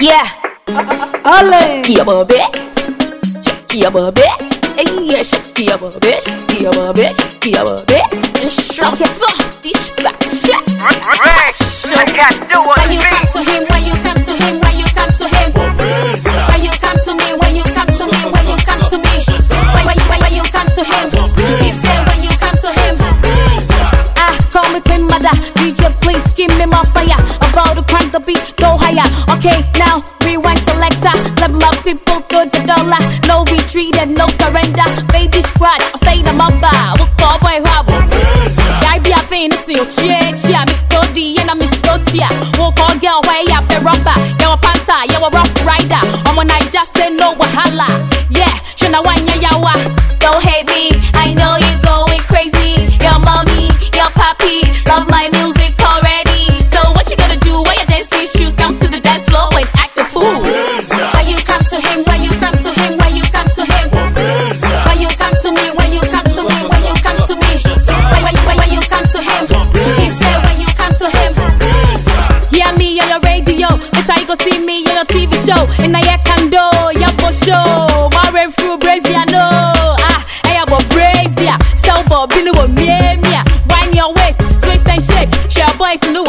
Yeah, Ole. Shakia baby, Shakia baby. Hey, yeah, Shakia baby, Shakia baby, Shakia baby. And show this back About to crank the beat, go higher. Okay, now rewind selector. Level up people to the dollar. No retreat and no surrender. Baby squad, I fade them up. What call boy hobble? I be a fan of your chick. Yeah, Miss Cody and I'm Miss Cotia. Walk on girl, way up the rubber. You're a panther, you're a rough rider. I'm when I just say no wahala. Yeah, shana wanya yawa. Don't hate me, show. And I kando, ah, ah. ya for show Mare fru brazia no Ah, aya bo brazia Sell bo billy wo mie mia Wine your waist, twist and shake. Share boys in the